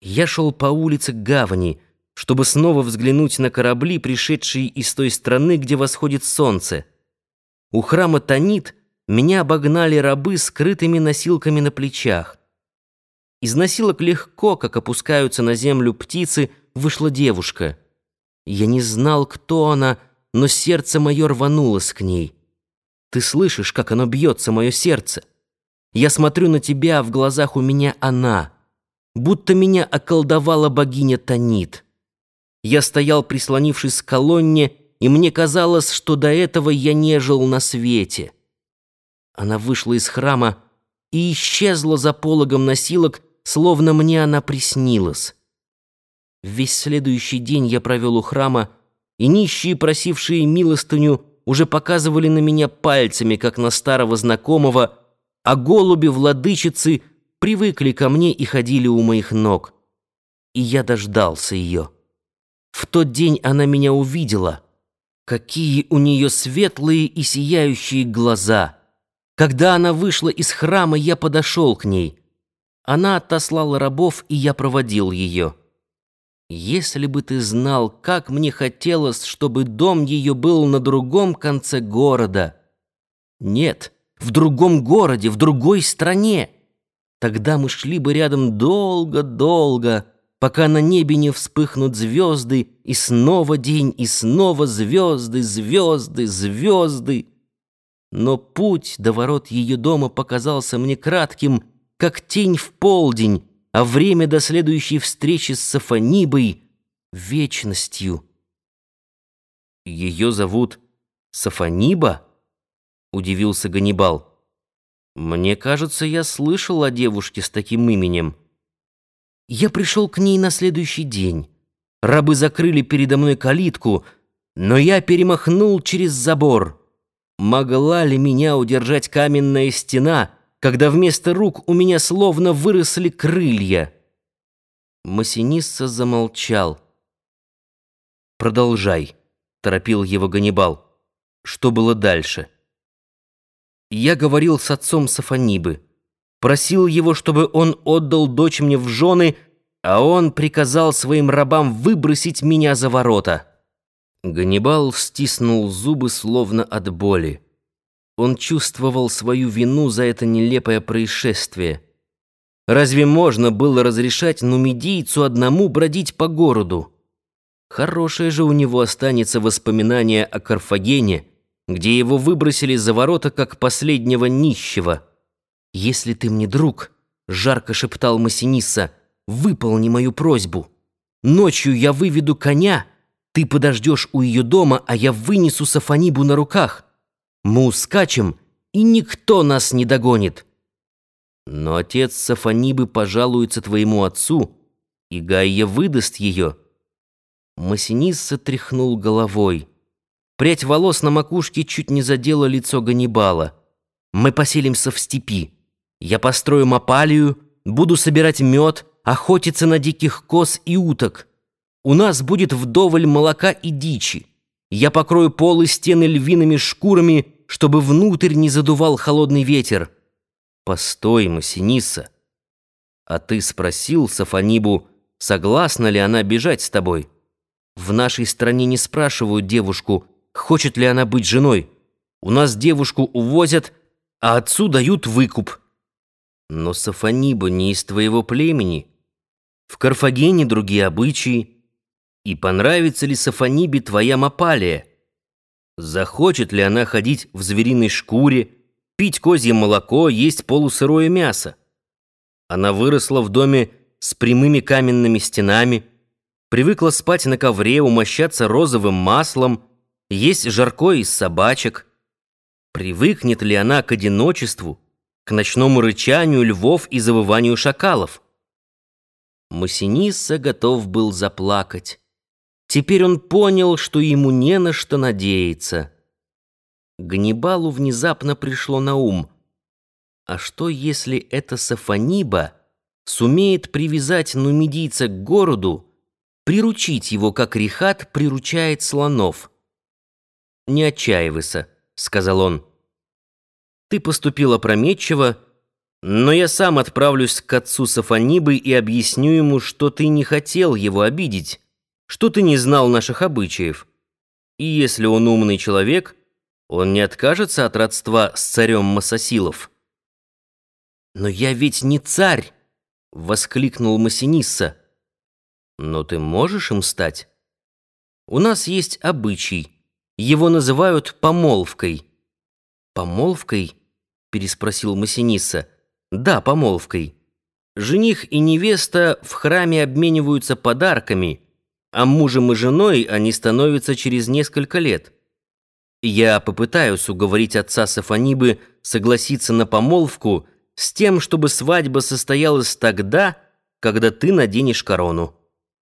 Я шел по улице к гавани, чтобы снова взглянуть на корабли, пришедшие из той страны, где восходит солнце. У храма Танит меня обогнали рабы с крытыми носилками на плечах. Из носилок легко, как опускаются на землю птицы, вышла девушка. Я не знал, кто она, но сердце мое рванулось к ней. Ты слышишь, как оно бьется, мое сердце? Я смотрю на тебя, а в глазах у меня она — будто меня околдовала богиня Танит. Я стоял, прислонившись к колонне, и мне казалось, что до этого я не жил на свете. Она вышла из храма и исчезла за пологом носилок, словно мне она приснилась. Весь следующий день я провел у храма, и нищие, просившие милостыню, уже показывали на меня пальцами, как на старого знакомого, а голуби-владычицы — привыкли ко мне и ходили у моих ног. И я дождался ее. В тот день она меня увидела. Какие у нее светлые и сияющие глаза. Когда она вышла из храма, я подошел к ней. Она отослала рабов, и я проводил ее. Если бы ты знал, как мне хотелось, чтобы дом ее был на другом конце города. Нет, в другом городе, в другой стране. Тогда мы шли бы рядом долго-долго, пока на небе не вспыхнут звезды, и снова день, и снова звезды, звезды, звезды. Но путь до ворот ее дома показался мне кратким, как тень в полдень, а время до следующей встречи с Сафонибой — вечностью. «Ее зовут Сафониба?» — удивился Ганнибал. Мне кажется, я слышал о девушке с таким именем. Я пришел к ней на следующий день. Рабы закрыли передо мной калитку, но я перемахнул через забор. Могла ли меня удержать каменная стена, когда вместо рук у меня словно выросли крылья? Массинисса замолчал. «Продолжай», — торопил его Ганнибал. «Что было дальше?» Я говорил с отцом Сафонибы. Просил его, чтобы он отдал дочь мне в жены, а он приказал своим рабам выбросить меня за ворота. Ганнибал стиснул зубы словно от боли. Он чувствовал свою вину за это нелепое происшествие. Разве можно было разрешать нумидийцу одному бродить по городу? Хорошее же у него останется воспоминание о Карфагене, где его выбросили за ворота как последнего нищего. «Если ты мне друг», — жарко шептал Массиниса, — «выполни мою просьбу. Ночью я выведу коня, ты подождешь у ее дома, а я вынесу Сафонибу на руках. Мы ускачем, и никто нас не догонит». Но отец Сафонибы пожалуется твоему отцу, и Гайя выдаст ее. Массинисса тряхнул головой. Прядь волос на макушке чуть не задела лицо Ганнибала. «Мы поселимся в степи. Я построю мапалию, буду собирать мед, охотиться на диких коз и уток. У нас будет вдоволь молока и дичи. Я покрою пол и стены львиными шкурами, чтобы внутрь не задувал холодный ветер. Постой, Масиниса. А ты спросил Сафонибу, согласна ли она бежать с тобой? В нашей стране не спрашивают девушку, хочет ли она быть женой. У нас девушку увозят, а отцу дают выкуп. Но Сафониба не из твоего племени. В Карфагене другие обычаи. И понравится ли Сафонибе твоя Мапалия? Захочет ли она ходить в звериной шкуре, пить козье молоко, есть полусырое мясо? Она выросла в доме с прямыми каменными стенами, привыкла спать на ковре, умощаться розовым маслом, есть жаркое из собачек. Привыкнет ли она к одиночеству, к ночному рычанию львов и завыванию шакалов? Массинисса готов был заплакать. Теперь он понял, что ему не на что надеяться. Ганнибалу внезапно пришло на ум. А что, если эта Сафониба сумеет привязать нумидийца к городу, приручить его, как Рихат приручает слонов? «Не отчаивайся», — сказал он. «Ты поступила опрометчиво, Но я сам отправлюсь к отцу Сафонибы и объясню ему, что ты не хотел его обидеть, что ты не знал наших обычаев. И если он умный человек, он не откажется от родства с царем Масасилов. «Но я ведь не царь!» — воскликнул Масинисса. «Но ты можешь им стать? У нас есть обычай. Его называют помолвкой». «Помолвкой?» — переспросил Масинисса. Да, помолвкой. Жених и невеста в храме обмениваются подарками, а мужем и женой они становятся через несколько лет. Я попытаюсь уговорить отца Сафонибы согласиться на помолвку с тем, чтобы свадьба состоялась тогда, когда ты наденешь корону.